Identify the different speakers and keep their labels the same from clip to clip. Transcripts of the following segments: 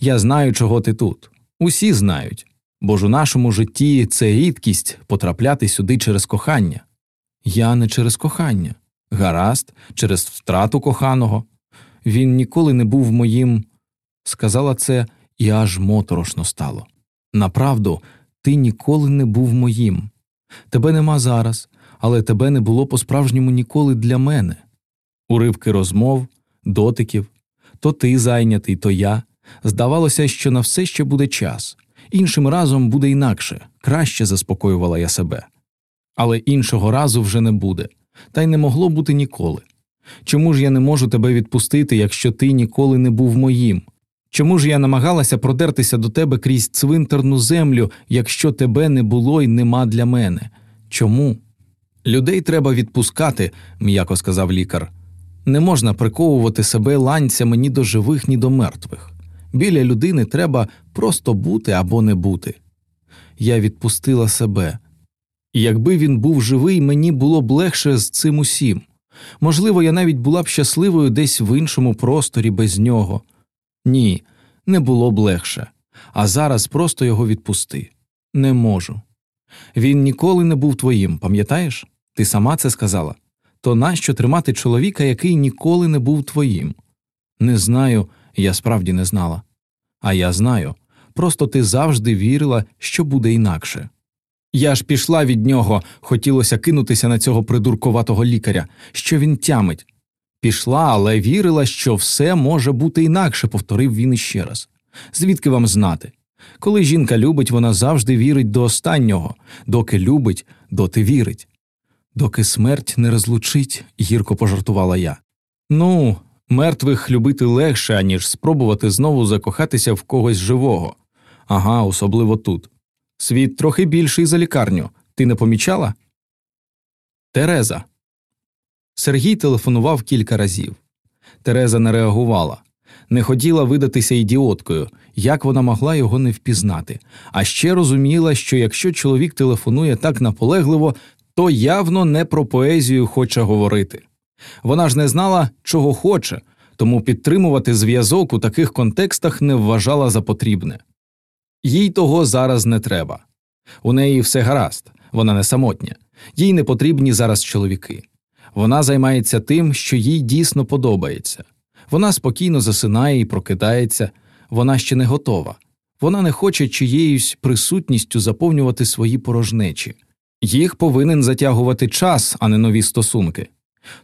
Speaker 1: Я знаю, чого ти тут. Усі знають, бо ж у нашому житті це рідкість потрапляти сюди через кохання. Я не через кохання, гаразд, через втрату коханого. Він ніколи не був моїм. Сказала це, і аж моторошно стало. Направду, ти ніколи не був моїм. Тебе нема зараз, але тебе не було по справжньому ніколи для мене. Уривки розмов, дотиків то ти зайнятий, то я. Здавалося, що на все ще буде час, іншим разом буде інакше, краще заспокоювала я себе. Але іншого разу вже не буде, та й не могло бути ніколи. Чому ж я не можу тебе відпустити, якщо ти ніколи не був моїм? Чому ж я намагалася продертися до тебе крізь цвинтарну землю, якщо тебе не було й нема для мене? Чому? Людей треба відпускати, м'яко сказав лікар. Не можна приковувати себе ланцями ні до живих, ні до мертвих. Біля людини треба просто бути або не бути. Я відпустила себе. Якби він був живий, мені було б легше з цим усім. Можливо, я навіть була б щасливою десь в іншому просторі без нього. Ні, не було б легше. А зараз просто його відпусти. Не можу. Він ніколи не був твоїм, пам'ятаєш? Ти сама це сказала то нащо тримати чоловіка, який ніколи не був твоїм? Не знаю, я справді не знала. А я знаю. Просто ти завжди вірила, що буде інакше. Я ж пішла від нього, хотілося кинутися на цього придуркуватого лікаря, що він тямить. Пішла, але вірила, що все може бути інакше, повторив він іще раз. Звідки вам знати? Коли жінка любить, вона завжди вірить до останнього, доки любить, доти вірить. Доки смерть не розлучить, гірко пожартувала я. Ну, мертвих любити легше, аніж спробувати знову закохатися в когось живого. Ага, особливо тут. Світ трохи більший за лікарню. Ти не помічала? Тереза. Сергій телефонував кілька разів. Тереза не реагувала, не хотіла видатися ідіоткою, як вона могла його не впізнати, а ще розуміла, що якщо чоловік телефонує так наполегливо, то явно не про поезію хоче говорити. Вона ж не знала, чого хоче, тому підтримувати зв'язок у таких контекстах не вважала за потрібне. Їй того зараз не треба. У неї все гаразд, вона не самотня, їй не потрібні зараз чоловіки. Вона займається тим, що їй дійсно подобається. Вона спокійно засинає і прокидається, вона ще не готова. Вона не хоче чиєюсь присутністю заповнювати свої порожнечі. Їх повинен затягувати час, а не нові стосунки.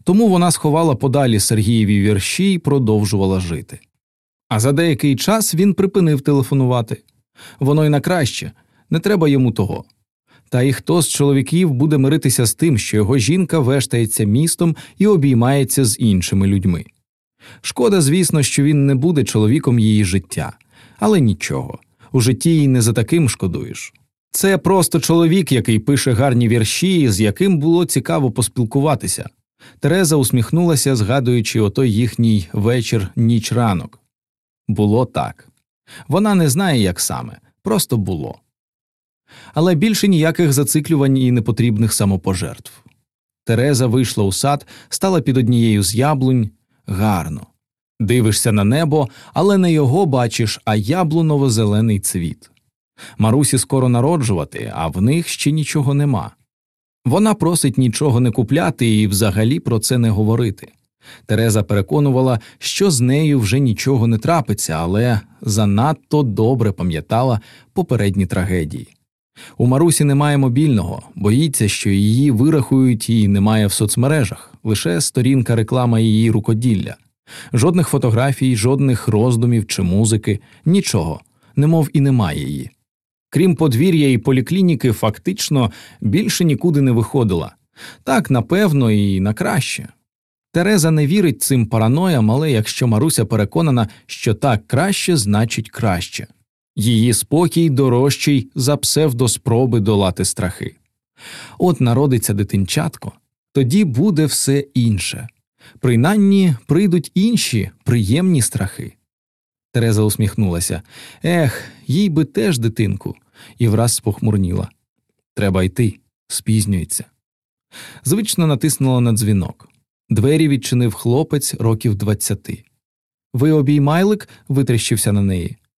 Speaker 1: Тому вона сховала подалі Сергієві вірші і продовжувала жити. А за деякий час він припинив телефонувати. Воно й на краще, не треба йому того. Та й хто з чоловіків буде миритися з тим, що його жінка вештається містом і обіймається з іншими людьми. Шкода, звісно, що він не буде чоловіком її життя, але нічого у житті їй не за таким шкодуєш. Це просто чоловік, який пише гарні вірші, з яким було цікаво поспілкуватися. Тереза усміхнулася, згадуючи отой їхній вечір ніч ранок. Було так. Вона не знає, як саме, просто було. Але більше ніяких зациклювань і непотрібних самопожертв. Тереза вийшла у сад, стала під однією з яблунь гарно. Дивишся на небо, але не його бачиш, а яблуново зелений цвіт. Марусі скоро народжувати, а в них ще нічого нема. Вона просить нічого не купляти і взагалі про це не говорити. Тереза переконувала, що з нею вже нічого не трапиться, але занадто добре пам'ятала попередні трагедії. У Марусі немає мобільного, боїться, що її вирахують і немає в соцмережах, лише сторінка реклама її рукоділля, жодних фотографій, жодних роздумів чи музики, нічого, немов і немає її. Крім подвір'я і поліклініки, фактично більше нікуди не виходила так напевно і на краще. Тереза не вірить цим параноям, але якщо Маруся переконана, що так краще, значить краще. Її спокій дорожчий за псевдоспроби долати страхи. От народиться дитинчатко, тоді буде все інше. Принаймні прийдуть інші приємні страхи. Тереза усміхнулася. Ех, їй би теж дитинку, і враз спохмурніла. Треба йти, спізнюється. Звично натиснула на дзвінок. Двері відчинив хлопець років двадцяти. Ви обіймайлик? витріщився на неї.